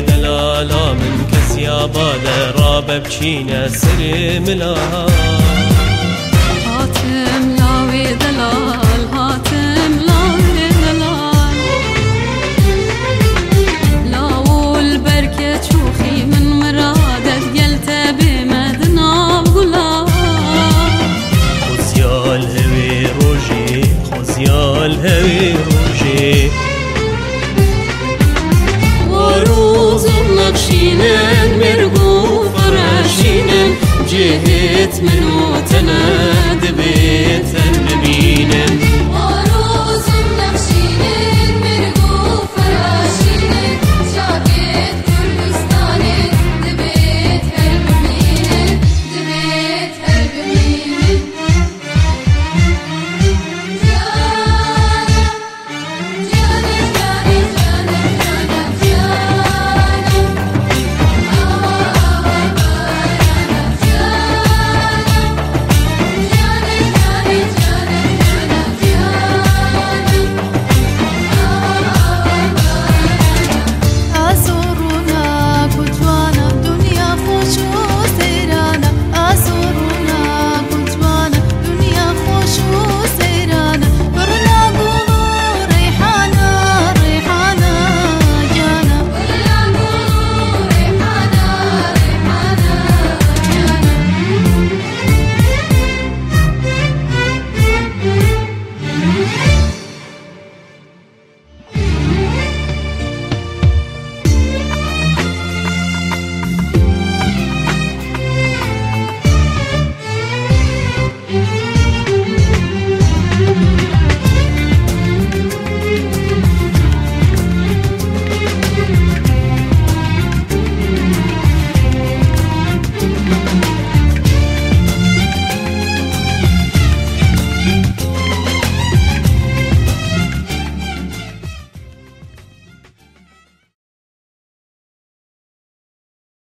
دلالا من کسی آباد را ببچینه سری ملا. خوزیال هوی روژی خوزیال هوی روژی. نقشينا مرقوف راشينا جهت من